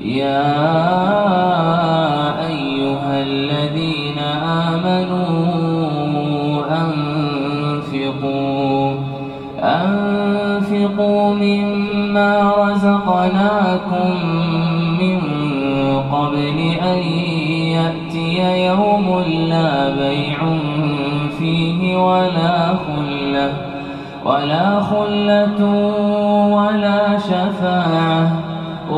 يا أيها الذين آمنوا أنفقوا أنفقوا مما رزقناكم من قبل أن يأتي يوم لا بيع فيه ولا خلة ولا خلة ولا شفاعة.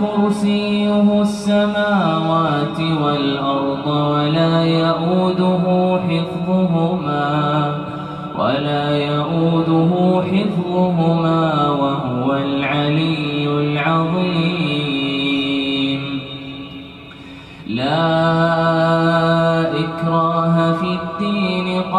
كرسيه السماوات والأرض ولا يؤوده حفظهما ولا يؤوده حفظهما وهو العلي العظيم. لا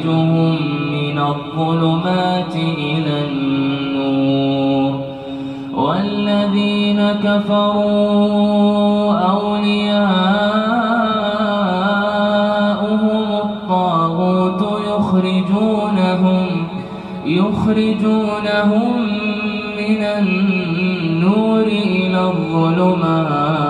آمنوا يخرجهم من الظلمات إلى النور. والذين كفروا أولياؤهم الطاغوت يخرجونهم يخرجونهم من النور إلى الظلمات.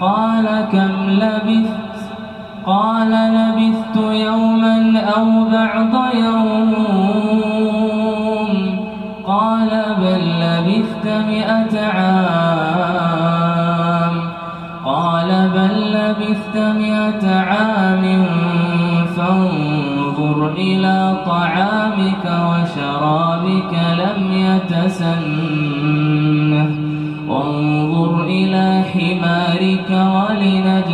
قال كم لبثت؟ قال لبثت يوما أو بعض يوم. قال بل لبثت مئة عام. قال بل لبثت مئة عام. فانظر إلى طعامك وشرابك لم يتسنه وانظر حمارك ولنجعلك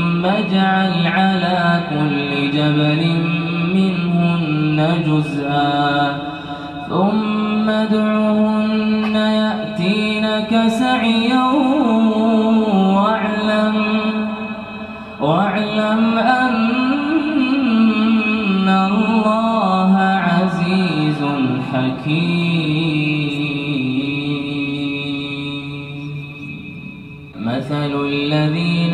اجعل على كل جبل منهن جزءا. ثم ادعهن يأتينك سعيا واعلم واعلم أن الله عزيز حكيم. مثل الذين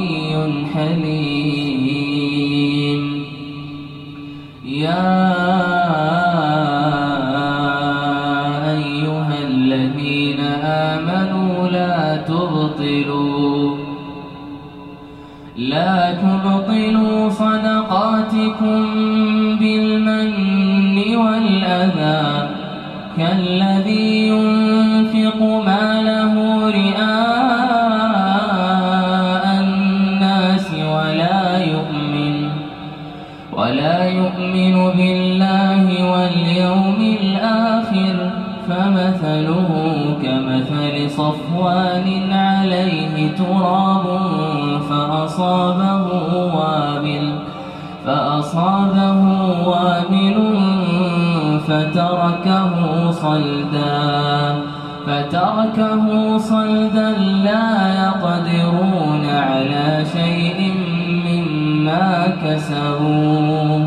حليم يا أيها الذين آمنوا لا تبطلوا. لا تبطلوا صدقاتكم بالمن والأذى. كالذي فتركه صلدا فتركه صلدا لا يقدرون على شيء مما كسبوا.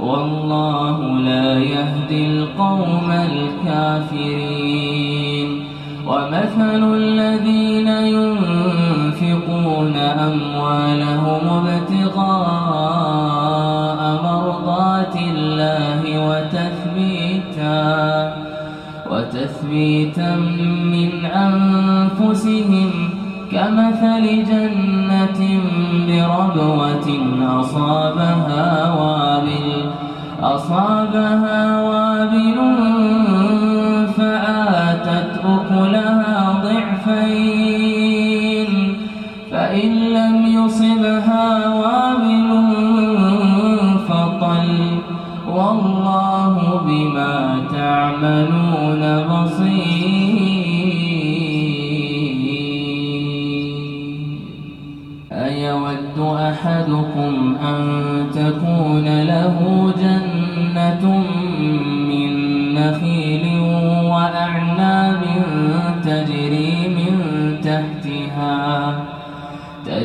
والله لا يهدي القوم الكافرين. ومثل الذين ينفقون أموالهم ابتغاء وتثبيتا من أنفسهم كمثل جنة بربوة أصابها وابل أصابها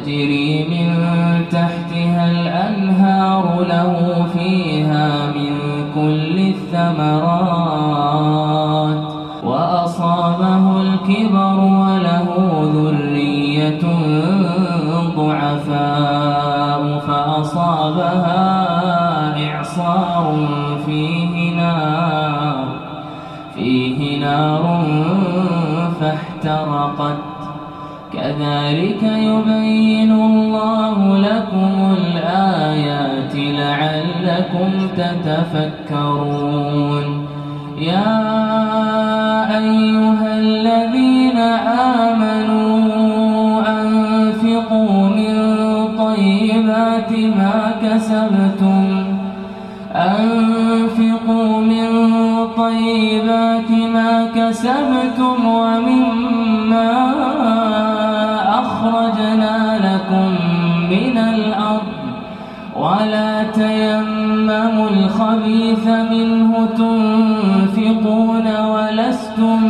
تجري أنفقوا من طيبات ما كسبتم أنفقوا من طيبات ما كسبتم ومما أخرجنا لكم من الأرض ولا تيمموا الخبيث منه تنفقون ولستم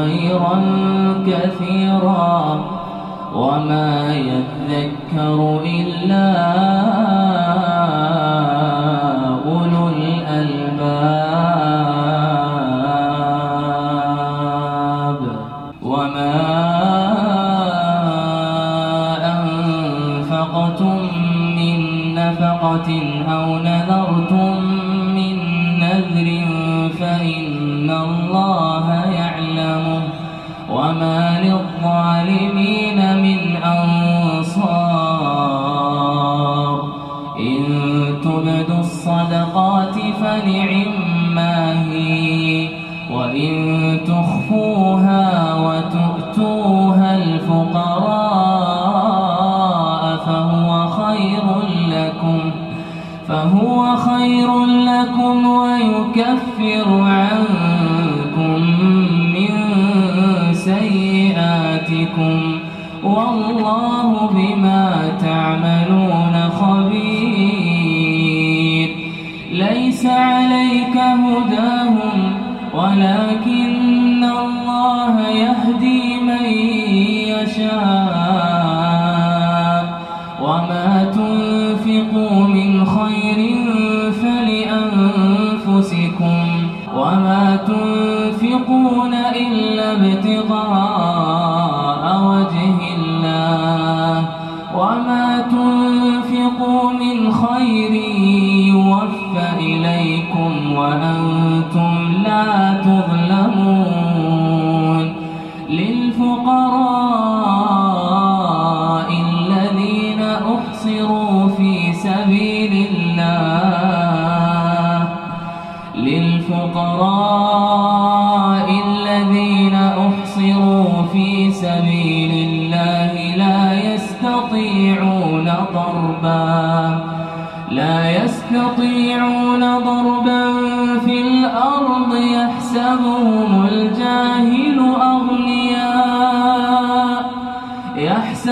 خيرا كثيرا. تعملون خبير. ليس عليك هداهم ولكن الله يهدي من يشاء. وما تنفقوا من خير فلأنفسكم وما تنفقون إلا ابتغاء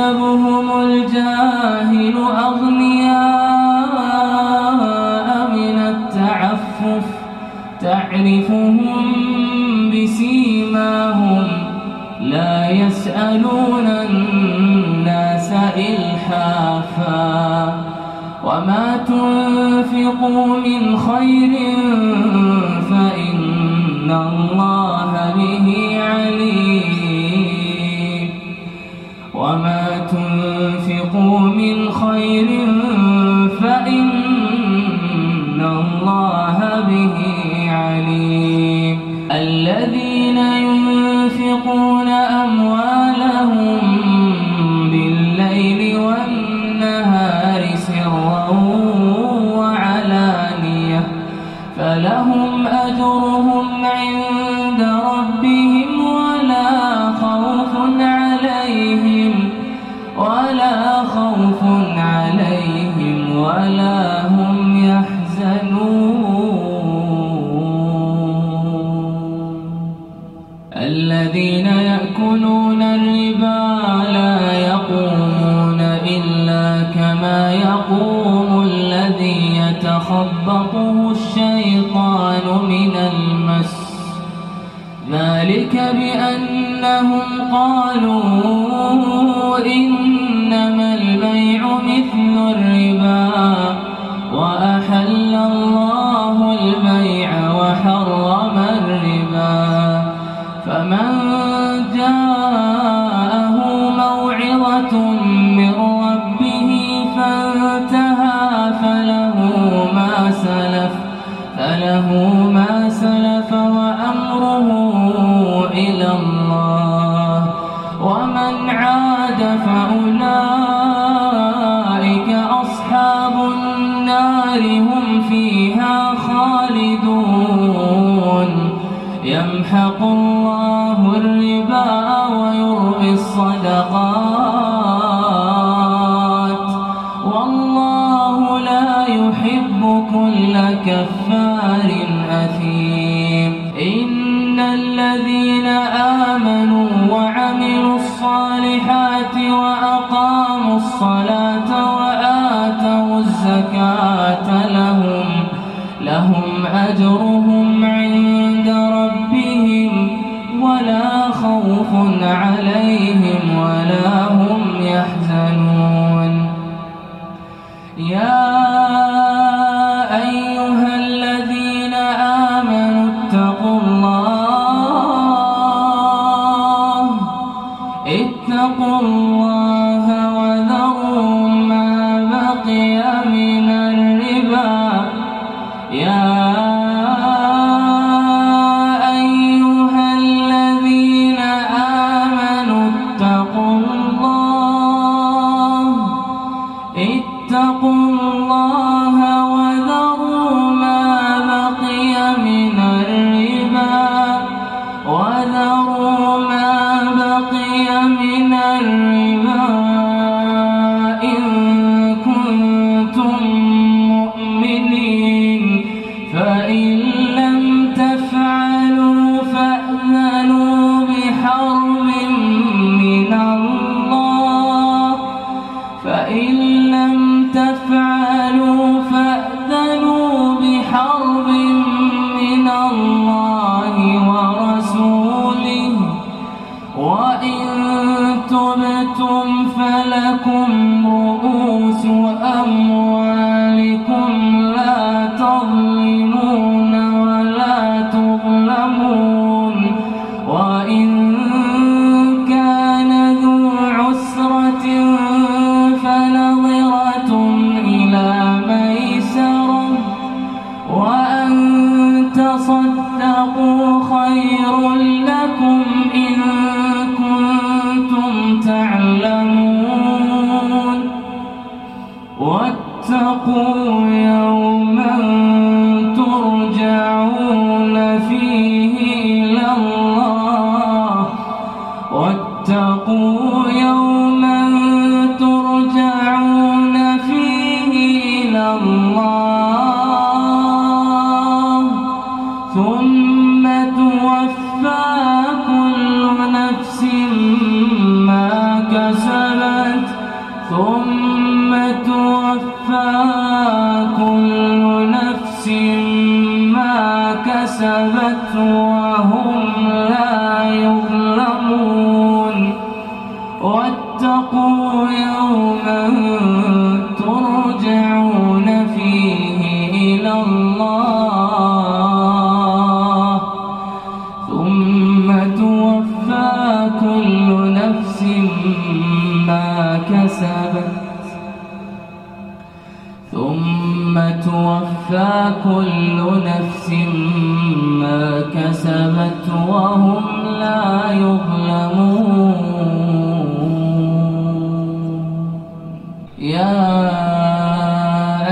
يحسبهم الجاهل أغنياء من التعفف. تعرفهم بسيماهم. لا يسألون الناس إلحافا. وما تنفقوا من خير من خير فإن الله به عليم. الذين ينفقون ذلك بأنهم قالوا إنما البيع مثل الصدقات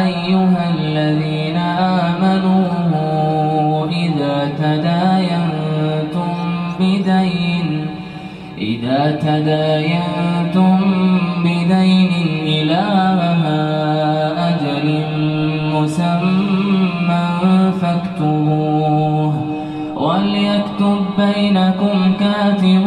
أيها الذين آمنوا إذا تداينتم بدين إذا تداينتم بدين إلى أجل مسمى فاكتبوه وليكتب بينكم كاتب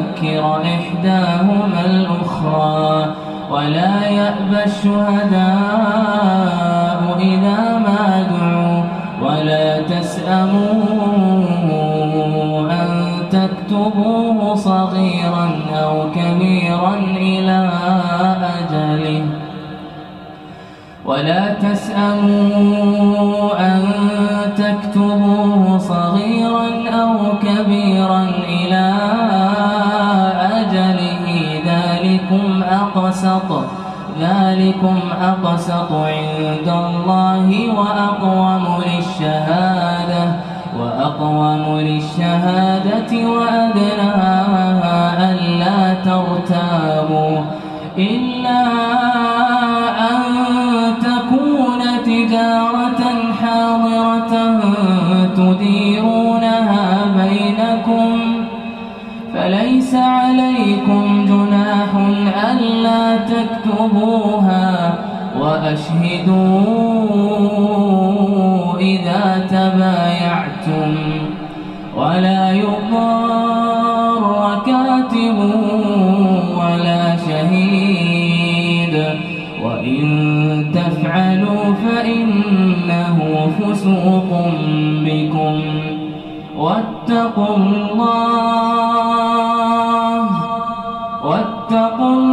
فتذكر إحداهما الأخرى ولا يأبى الشهداء إذا ما دعوا ولا تسأموا أن تكتبوه صغيرا أو كبيرا إلى أجله ولا تسأموا أن تكتبوه أقسط ذلكم أقسط عند الله وأقوم للشهادة وأقوم للشهادة وأدناها ألا ترتابوا. إلا أن تكون تجارة حاضرة تديرونها بينكم فليس عليكم تكتبوها وأشهدوا إذا تبايعتم ولا يضار كاتب ولا شهيد وإن تفعلوا فإنه فسوق بكم واتقوا الله واتقوا الله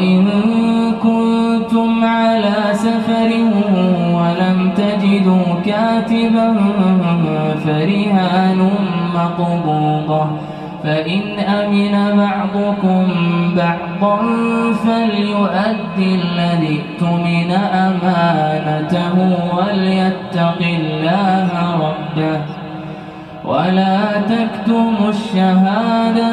وإن كنتم على سفر ولم تجدوا كاتبا فرهان مقبوضة. فإن أمن بعضكم بعضا فليؤدي الذي اؤتمن أمانته وليتق الله ربه. ولا تكتموا الشهادة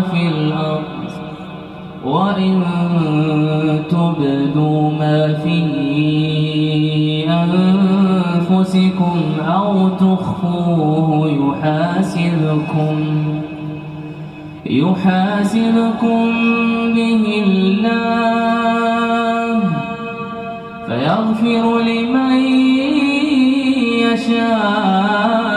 وإن تبدوا ما في أنفسكم أو تخفوه يحاسبكم يحاسبكم به الله فيغفر لمن يشاء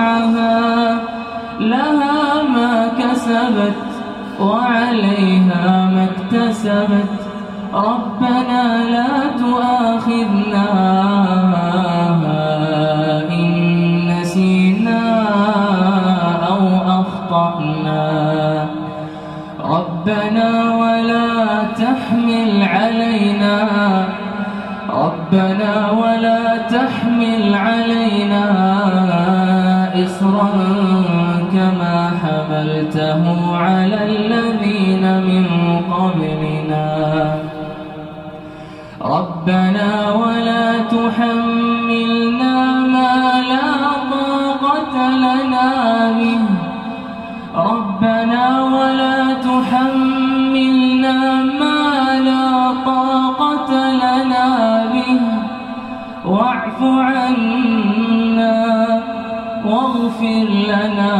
وسعها لها ما كسبت وعليها ما اكتسبت. ربنا لا تؤاخذنا ربنا ولا تحمل علينا. ربنا ولا تحمل علينا إصرا كما حملته على الذين من قبلنا. ربنا ولا تحملنا واغفر لنا